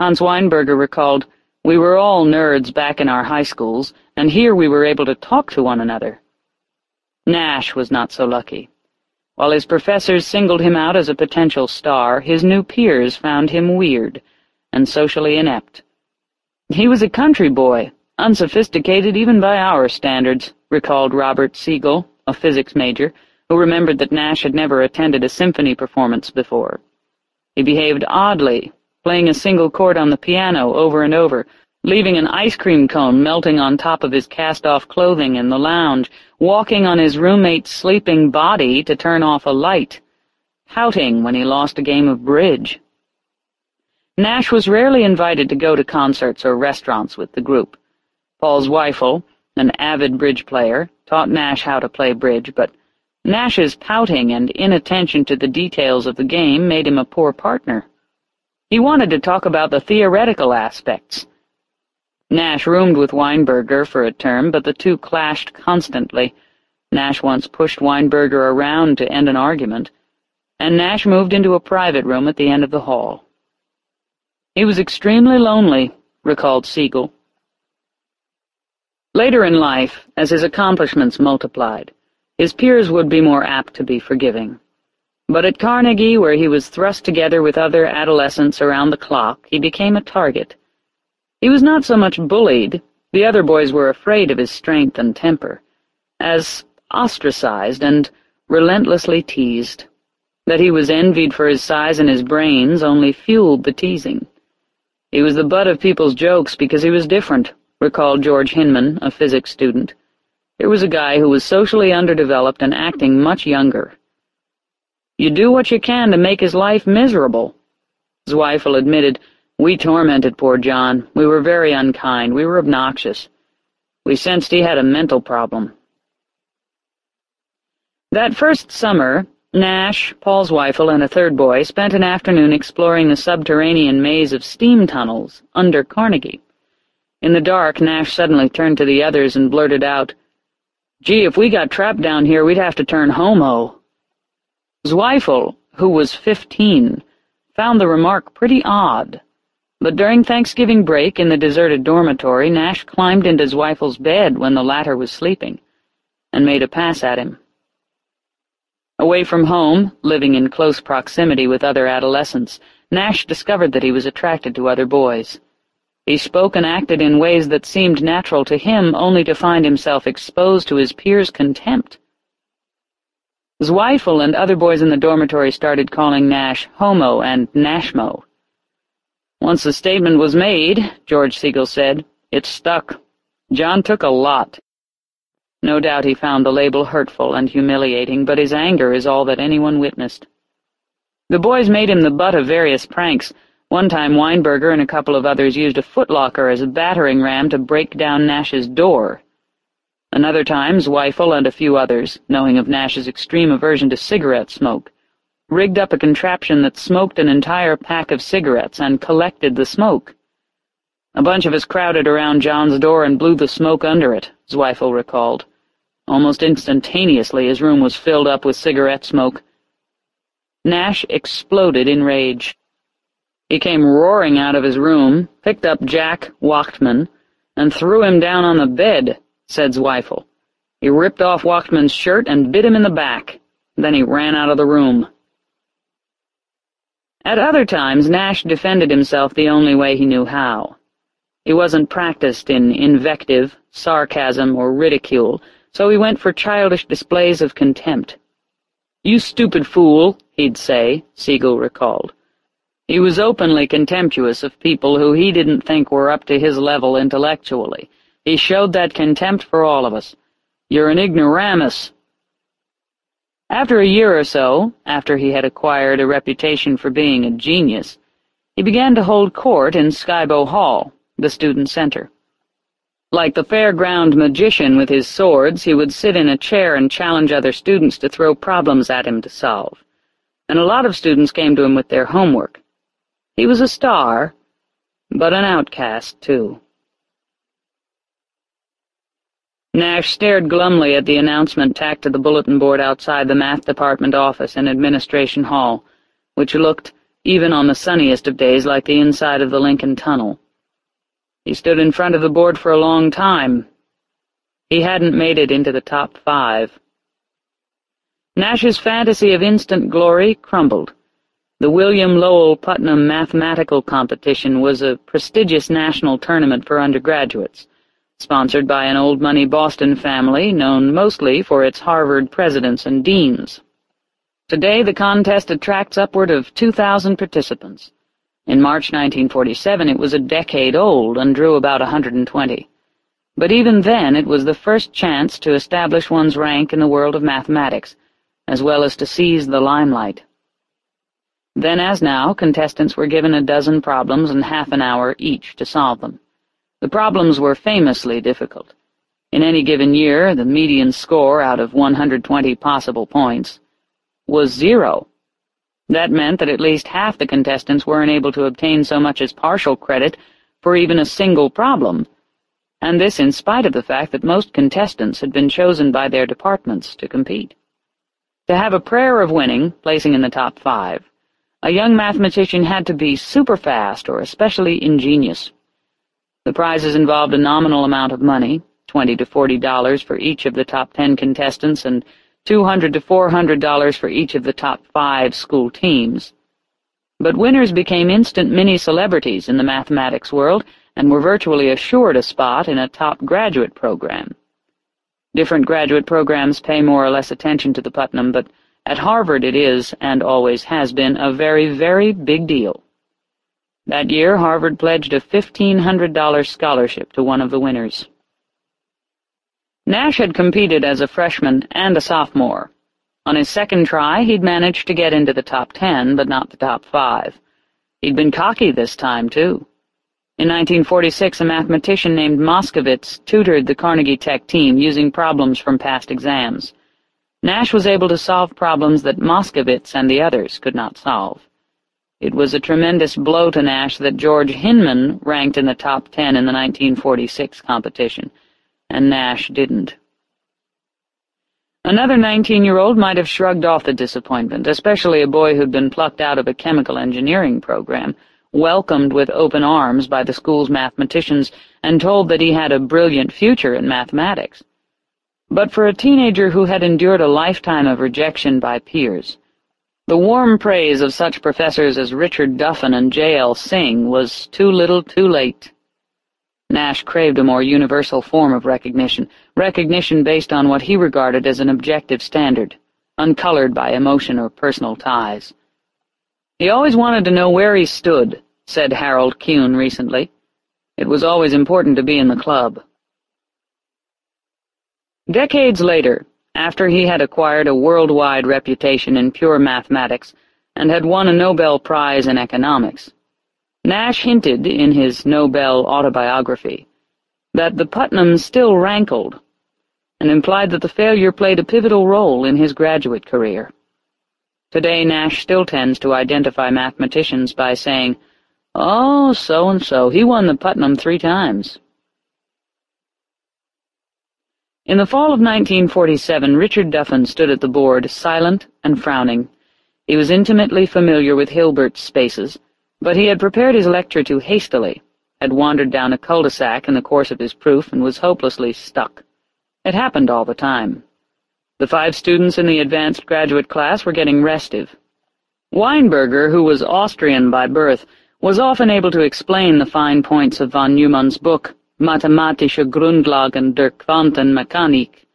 Hans Weinberger recalled, We were all nerds back in our high schools, and here we were able to talk to one another. Nash was not so lucky. While his professors singled him out as a potential star, his new peers found him weird and socially inept. He was a country boy, unsophisticated even by our standards, recalled Robert Siegel, a physics major, who remembered that Nash had never attended a symphony performance before. He behaved oddly, playing a single chord on the piano over and over, leaving an ice cream cone melting on top of his cast-off clothing in the lounge, walking on his roommate's sleeping body to turn off a light, pouting when he lost a game of bridge. Nash was rarely invited to go to concerts or restaurants with the group. Paul's Zweifel, an avid bridge player, taught Nash how to play bridge, but Nash's pouting and inattention to the details of the game made him a poor partner. He wanted to talk about the theoretical aspects, Nash roomed with Weinberger for a term, but the two clashed constantly. Nash once pushed Weinberger around to end an argument, and Nash moved into a private room at the end of the hall. He was extremely lonely, recalled Siegel. Later in life, as his accomplishments multiplied, his peers would be more apt to be forgiving. But at Carnegie, where he was thrust together with other adolescents around the clock, he became a target. He was not so much bullied, the other boys were afraid of his strength and temper, as ostracized and relentlessly teased. That he was envied for his size and his brains only fueled the teasing. He was the butt of people's jokes because he was different, recalled George Hinman, a physics student. Here was a guy who was socially underdeveloped and acting much younger. You do what you can to make his life miserable. Zweifel admitted, We tormented poor John. We were very unkind. We were obnoxious. We sensed he had a mental problem. That first summer, Nash, Paul Zweifel, and a third boy spent an afternoon exploring the subterranean maze of steam tunnels under Carnegie. In the dark, Nash suddenly turned to the others and blurted out, Gee, if we got trapped down here, we'd have to turn homo. Zweifel, who was fifteen, found the remark pretty odd, but during Thanksgiving break in the deserted dormitory, Nash climbed into Zweifel's bed when the latter was sleeping, and made a pass at him. Away from home, living in close proximity with other adolescents, Nash discovered that he was attracted to other boys. He spoke and acted in ways that seemed natural to him, only to find himself exposed to his peers' contempt. Zweifel and other boys in the dormitory started calling Nash homo and Nashmo. Once the statement was made, George Siegel said, it stuck. John took a lot. No doubt he found the label hurtful and humiliating, but his anger is all that anyone witnessed. The boys made him the butt of various pranks. One time Weinberger and a couple of others used a footlocker as a battering ram to break down Nash's door. Another time Zweifel and a few others, knowing of Nash's extreme aversion to cigarette smoke, rigged up a contraption that smoked an entire pack of cigarettes and collected the smoke. A bunch of us crowded around John's door and blew the smoke under it, Zweifel recalled. Almost instantaneously his room was filled up with cigarette smoke. Nash exploded in rage. He came roaring out of his room, picked up Jack Wachtman, and threw him down on the bed, said Zweifel. He ripped off Wachtman's shirt and bit him in the back. Then he ran out of the room. At other times, Nash defended himself the only way he knew how. He wasn't practiced in invective, sarcasm, or ridicule, so he went for childish displays of contempt. You stupid fool, he'd say, Siegel recalled. He was openly contemptuous of people who he didn't think were up to his level intellectually. He showed that contempt for all of us. You're an ignoramus. After a year or so, after he had acquired a reputation for being a genius, he began to hold court in Skibo Hall, the student center. Like the fairground magician with his swords, he would sit in a chair and challenge other students to throw problems at him to solve. And a lot of students came to him with their homework. He was a star, but an outcast, too. Nash stared glumly at the announcement tacked to the bulletin board outside the math department office in Administration Hall, which looked, even on the sunniest of days, like the inside of the Lincoln Tunnel. He stood in front of the board for a long time. He hadn't made it into the top five. Nash's fantasy of instant glory crumbled. The William Lowell Putnam Mathematical Competition was a prestigious national tournament for undergraduates, sponsored by an old-money Boston family known mostly for its Harvard presidents and deans. Today the contest attracts upward of 2,000 participants. In March 1947 it was a decade old and drew about 120. But even then it was the first chance to establish one's rank in the world of mathematics, as well as to seize the limelight. Then as now, contestants were given a dozen problems and half an hour each to solve them. The problems were famously difficult. In any given year, the median score out of 120 possible points was zero. That meant that at least half the contestants weren't able to obtain so much as partial credit for even a single problem, and this in spite of the fact that most contestants had been chosen by their departments to compete. To have a prayer of winning, placing in the top five, a young mathematician had to be super fast or especially ingenious. The prizes involved a nominal amount of money, twenty to forty dollars for each of the top ten contestants and 200 to $400 for each of the top five school teams. But winners became instant mini-celebrities in the mathematics world and were virtually assured a spot in a top graduate program. Different graduate programs pay more or less attention to the Putnam, but at Harvard it is, and always has been, a very, very big deal. That year, Harvard pledged a $1,500 scholarship to one of the winners. Nash had competed as a freshman and a sophomore. On his second try, he'd managed to get into the top ten, but not the top five. He'd been cocky this time, too. In 1946, a mathematician named Moskowitz tutored the Carnegie Tech team using problems from past exams. Nash was able to solve problems that Moskowitz and the others could not solve. It was a tremendous blow to Nash that George Hinman ranked in the top ten in the 1946 competition, and Nash didn't. Another nineteen-year-old might have shrugged off the disappointment, especially a boy who'd been plucked out of a chemical engineering program, welcomed with open arms by the school's mathematicians, and told that he had a brilliant future in mathematics. But for a teenager who had endured a lifetime of rejection by peers, the warm praise of such professors as Richard Duffin and J.L. Synge was too little too late. Nash craved a more universal form of recognition, recognition based on what he regarded as an objective standard, uncolored by emotion or personal ties. He always wanted to know where he stood, said Harold Kuhn recently. It was always important to be in the club. Decades later, after he had acquired a worldwide reputation in pure mathematics and had won a Nobel Prize in economics, Nash hinted in his Nobel autobiography that the Putnams still rankled, and implied that the failure played a pivotal role in his graduate career. Today Nash still tends to identify mathematicians by saying, Oh, so-and-so, he won the Putnam three times. In the fall of 1947, Richard Duffin stood at the board, silent and frowning. He was intimately familiar with Hilbert's spaces, but he had prepared his lecture too hastily, had wandered down a cul-de-sac in the course of his proof, and was hopelessly stuck. It happened all the time. The five students in the advanced graduate class were getting restive. Weinberger, who was Austrian by birth, was often able to explain the fine points of von Neumann's book, Mathematische Grundlagen der Quantenmechanik,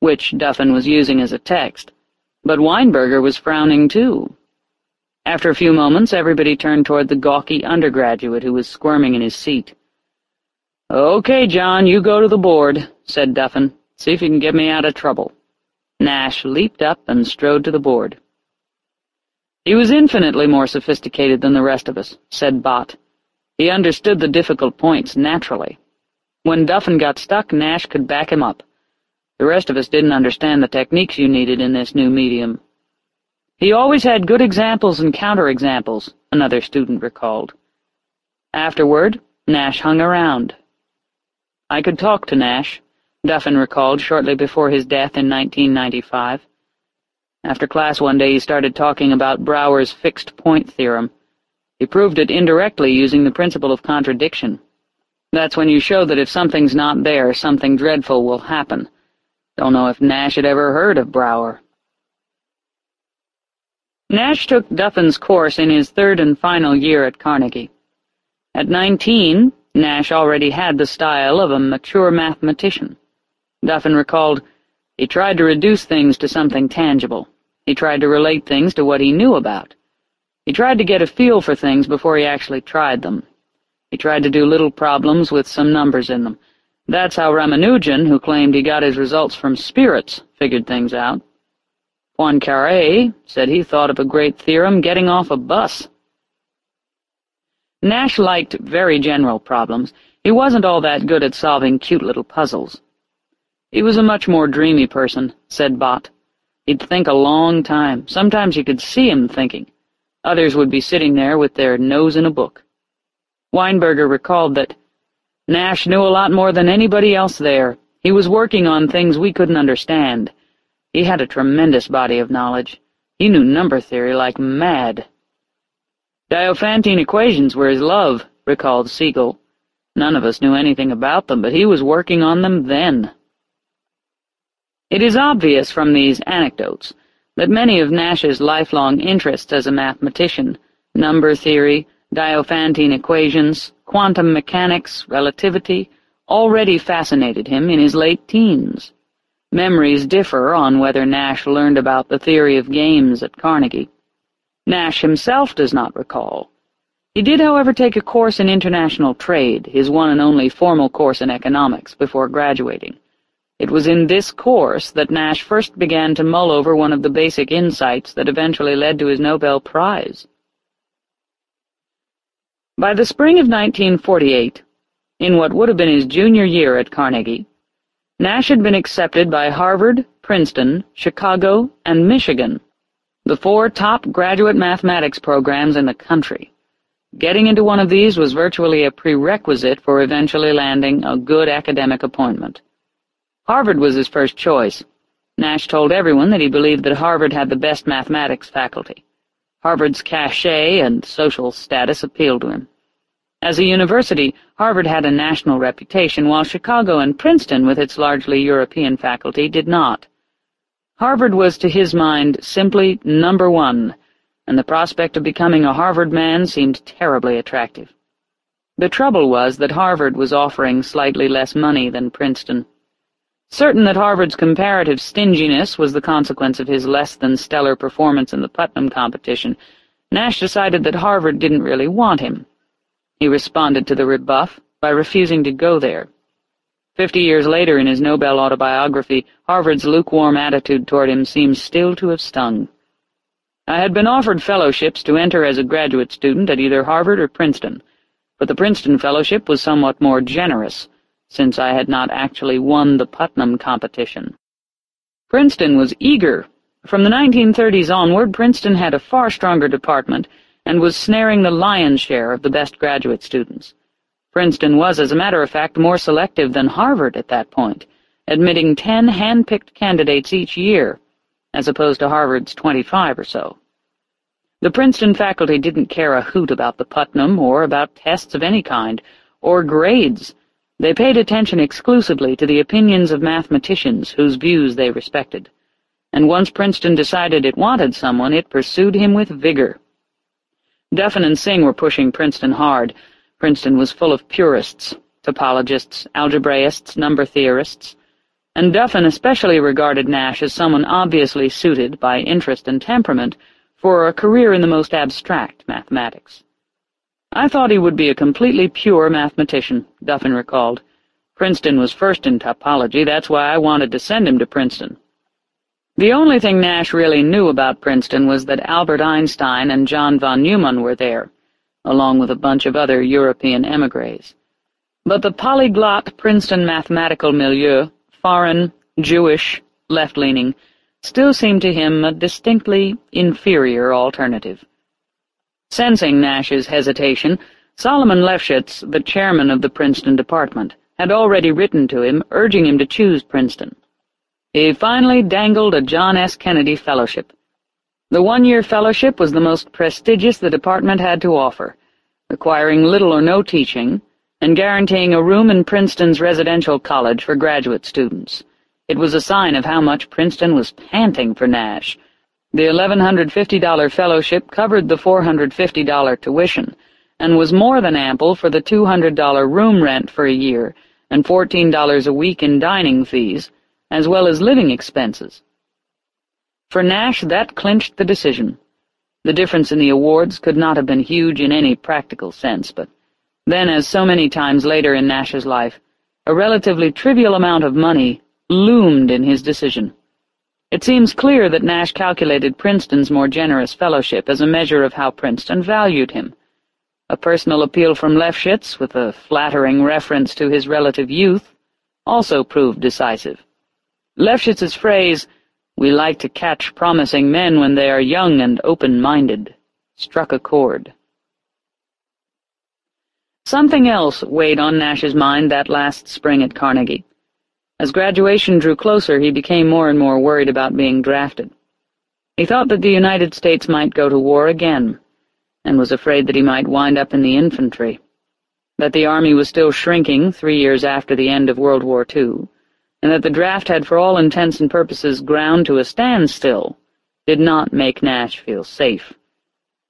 which Duffin was using as a text, but Weinberger was frowning too. After a few moments, everybody turned toward the gawky undergraduate who was squirming in his seat. "'Okay, John, you go to the board,' said Duffin. "'See if you can get me out of trouble.' Nash leaped up and strode to the board. He was infinitely more sophisticated than the rest of us, said Bott. He understood the difficult points naturally. When Duffin got stuck, Nash could back him up. The rest of us didn't understand the techniques you needed in this new medium. He always had good examples and counterexamples, another student recalled. Afterward, Nash hung around. I could talk to Nash, Duffin recalled shortly before his death in 1995. After class one day he started talking about Brouwer's fixed-point theorem. He proved it indirectly using the principle of contradiction. That's when you show that if something's not there, something dreadful will happen. Don't know if Nash had ever heard of Brouwer. Nash took Duffin's course in his third and final year at Carnegie. At nineteen, Nash already had the style of a mature mathematician. Duffin recalled, he tried to reduce things to something tangible. He tried to relate things to what he knew about. He tried to get a feel for things before he actually tried them. He tried to do little problems with some numbers in them. That's how Ramanujan, who claimed he got his results from spirits, figured things out. Poincaré said he thought of a great theorem getting off a bus. Nash liked very general problems. He wasn't all that good at solving cute little puzzles. He was a much more dreamy person, said Bott. He'd think a long time. Sometimes you could see him thinking. Others would be sitting there with their nose in a book. Weinberger recalled that Nash knew a lot more than anybody else there. He was working on things we couldn't understand. He had a tremendous body of knowledge. He knew number theory like mad. Diophantine equations were his love, recalled Siegel. None of us knew anything about them, but he was working on them then. It is obvious from these anecdotes that many of Nash's lifelong interests as a mathematician, number theory, Diophantine equations, quantum mechanics, relativity, already fascinated him in his late teens. Memories differ on whether Nash learned about the theory of games at Carnegie. Nash himself does not recall. He did, however, take a course in international trade, his one and only formal course in economics, before graduating. It was in this course that Nash first began to mull over one of the basic insights that eventually led to his Nobel Prize. By the spring of 1948, in what would have been his junior year at Carnegie, Nash had been accepted by Harvard, Princeton, Chicago, and Michigan, the four top graduate mathematics programs in the country. Getting into one of these was virtually a prerequisite for eventually landing a good academic appointment. Harvard was his first choice. Nash told everyone that he believed that Harvard had the best mathematics faculty. Harvard's cachet and social status appealed to him. As a university, Harvard had a national reputation, while Chicago and Princeton, with its largely European faculty, did not. Harvard was, to his mind, simply number one, and the prospect of becoming a Harvard man seemed terribly attractive. The trouble was that Harvard was offering slightly less money than Princeton. Certain that Harvard's comparative stinginess was the consequence of his less-than-stellar performance in the Putnam competition, Nash decided that Harvard didn't really want him, he responded to the rebuff by refusing to go there. Fifty years later, in his Nobel autobiography, Harvard's lukewarm attitude toward him seems still to have stung. I had been offered fellowships to enter as a graduate student at either Harvard or Princeton, but the Princeton fellowship was somewhat more generous, since I had not actually won the Putnam competition. Princeton was eager. From the 1930s onward, Princeton had a far stronger department, and was snaring the lion's share of the best graduate students. Princeton was, as a matter of fact, more selective than Harvard at that point, admitting ten hand-picked candidates each year, as opposed to Harvard's twenty-five or so. The Princeton faculty didn't care a hoot about the Putnam or about tests of any kind, or grades. They paid attention exclusively to the opinions of mathematicians whose views they respected. And once Princeton decided it wanted someone, it pursued him with vigor. Duffin and Synge were pushing Princeton hard. Princeton was full of purists, topologists, algebraists, number theorists, and Duffin especially regarded Nash as someone obviously suited, by interest and temperament, for a career in the most abstract mathematics. I thought he would be a completely pure mathematician, Duffin recalled. Princeton was first in topology, that's why I wanted to send him to Princeton. The only thing Nash really knew about Princeton was that Albert Einstein and John von Neumann were there, along with a bunch of other European emigres. But the polyglot Princeton mathematical milieu, foreign, Jewish, left-leaning, still seemed to him a distinctly inferior alternative. Sensing Nash's hesitation, Solomon Lefschetz, the chairman of the Princeton department, had already written to him urging him to choose Princeton. He finally dangled a John S. Kennedy Fellowship. The one-year fellowship was the most prestigious the department had to offer, requiring little or no teaching, and guaranteeing a room in Princeton's residential college for graduate students. It was a sign of how much Princeton was panting for Nash. The $1,150 fellowship covered the $450 tuition, and was more than ample for the $200 room rent for a year and $14 a week in dining fees, as well as living expenses. For Nash, that clinched the decision. The difference in the awards could not have been huge in any practical sense, but then, as so many times later in Nash's life, a relatively trivial amount of money loomed in his decision. It seems clear that Nash calculated Princeton's more generous fellowship as a measure of how Princeton valued him. A personal appeal from Lefschetz, with a flattering reference to his relative youth, also proved decisive. Lefschetz's phrase, we like to catch promising men when they are young and open-minded, struck a chord. Something else weighed on Nash's mind that last spring at Carnegie. As graduation drew closer, he became more and more worried about being drafted. He thought that the United States might go to war again, and was afraid that he might wind up in the infantry, that the Army was still shrinking three years after the end of World War II, and that the draft had for all intents and purposes ground to a standstill, did not make Nash feel safe.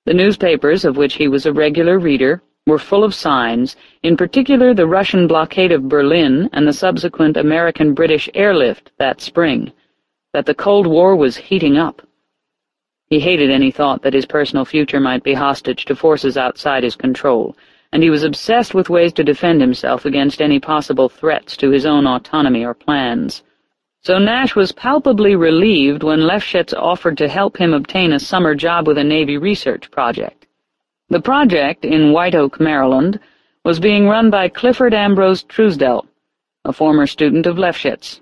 The newspapers, of which he was a regular reader, were full of signs, in particular the Russian blockade of Berlin and the subsequent American-British airlift that spring, that the Cold War was heating up. He hated any thought that his personal future might be hostage to forces outside his control, and he was obsessed with ways to defend himself against any possible threats to his own autonomy or plans. So Nash was palpably relieved when Lefschetz offered to help him obtain a summer job with a Navy research project. The project, in White Oak, Maryland, was being run by Clifford Ambrose Truesdell, a former student of Lefschetz.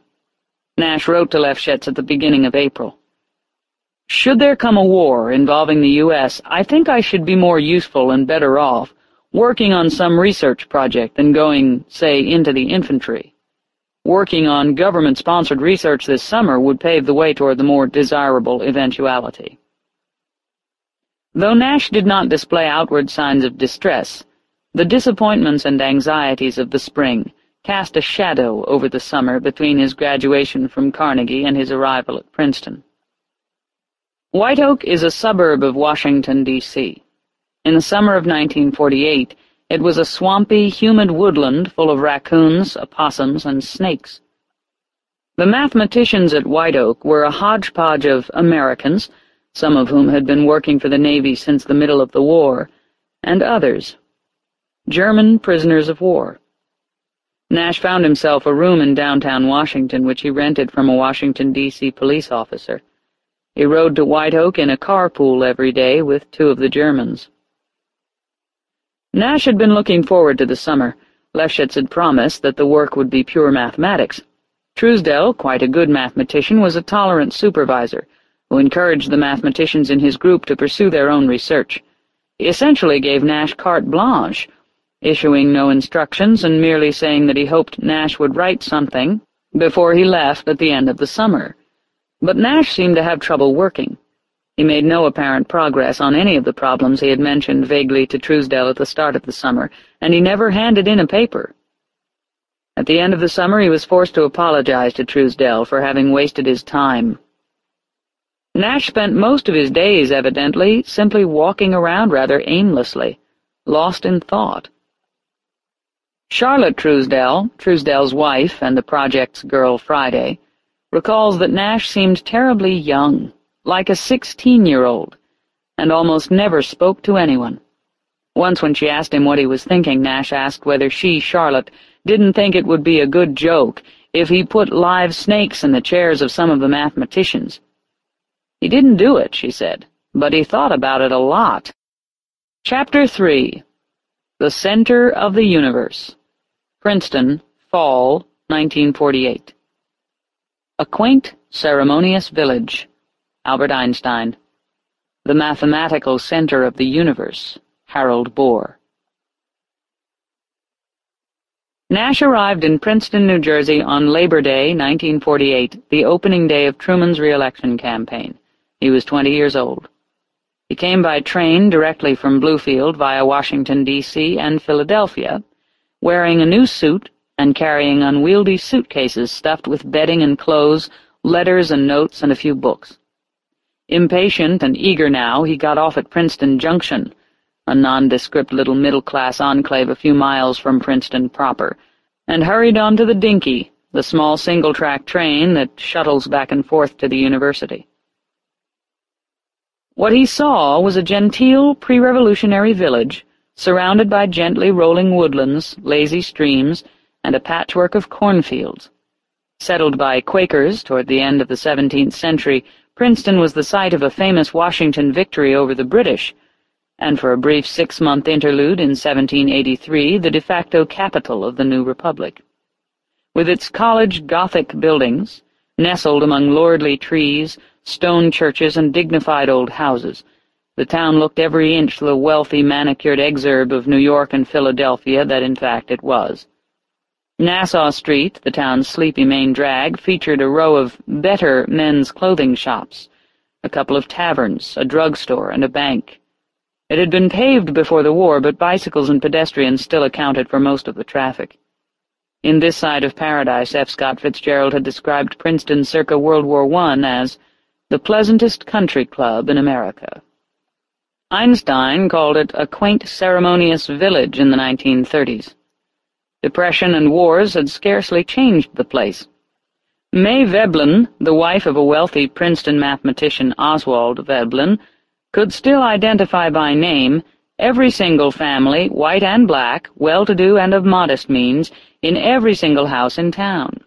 Nash wrote to Lefschetz at the beginning of April. Should there come a war involving the U.S., I think I should be more useful and better off working on some research project than going, say, into the infantry. Working on government-sponsored research this summer would pave the way toward the more desirable eventuality. Though Nash did not display outward signs of distress, the disappointments and anxieties of the spring cast a shadow over the summer between his graduation from Carnegie and his arrival at Princeton. White Oak is a suburb of Washington, D.C. In the summer of 1948, it was a swampy, humid woodland full of raccoons, opossums, and snakes. The mathematicians at White Oak were a hodgepodge of Americans, some of whom had been working for the Navy since the middle of the war, and others, German prisoners of war. Nash found himself a room in downtown Washington which he rented from a Washington, D.C. police officer. He rode to White Oak in a carpool every day with two of the Germans. Nash had been looking forward to the summer. Lefschetz had promised that the work would be pure mathematics. Truesdell, quite a good mathematician, was a tolerant supervisor, who encouraged the mathematicians in his group to pursue their own research. He essentially gave Nash carte blanche, issuing no instructions and merely saying that he hoped Nash would write something before he left at the end of the summer. But Nash seemed to have trouble working. He made no apparent progress on any of the problems he had mentioned vaguely to Truesdell at the start of the summer, and he never handed in a paper. At the end of the summer he was forced to apologize to Truesdell for having wasted his time. Nash spent most of his days, evidently, simply walking around rather aimlessly, lost in thought. Charlotte Truesdell, Truesdell's wife and the project's girl Friday, recalls that Nash seemed terribly young, like a sixteen-year-old, and almost never spoke to anyone. Once when she asked him what he was thinking, Nash asked whether she, Charlotte, didn't think it would be a good joke if he put live snakes in the chairs of some of the mathematicians. He didn't do it, she said, but he thought about it a lot. Chapter 3 The Center of the Universe Princeton, Fall, 1948 A quaint, ceremonious village. Albert Einstein The Mathematical Center of the Universe. Harald Bohr Nash arrived in Princeton, New Jersey on Labor Day, 1948, the opening day of Truman's reelection campaign. He was 20 years old. He came by train directly from Bluefield via Washington, D.C. and Philadelphia, wearing a new suit and carrying unwieldy suitcases stuffed with bedding and clothes, letters and notes, and a few books. Impatient and eager now, he got off at Princeton Junction, a nondescript little middle-class enclave a few miles from Princeton proper, and hurried on to the Dinky, the small single-track train that shuttles back and forth to the university. What he saw was a genteel pre-revolutionary village, surrounded by gently rolling woodlands, lazy streams, and a patchwork of cornfields. Settled by Quakers toward the end of the seventeenth century, Princeton was the site of a famous Washington victory over the British, and for a brief six-month interlude in 1783 the de facto capital of the new republic. With its college Gothic buildings, nestled among lordly trees, stone churches, and dignified old houses. The town looked every inch the wealthy, manicured exurb of New York and Philadelphia that in fact it was. Nassau Street, the town's sleepy main drag, featured a row of better men's clothing shops, a couple of taverns, a drugstore, and a bank. It had been paved before the war, but bicycles and pedestrians still accounted for most of the traffic. In this side of paradise, F. Scott Fitzgerald had described Princeton circa World War I as the pleasantest country club in America. Einstein called it a quaint ceremonious village in the 1930s. Depression and wars had scarcely changed the place. May Veblen, the wife of a wealthy Princeton mathematician Oswald Veblen, could still identify by name every single family, white and black, well-to-do and of modest means, in every single house in town.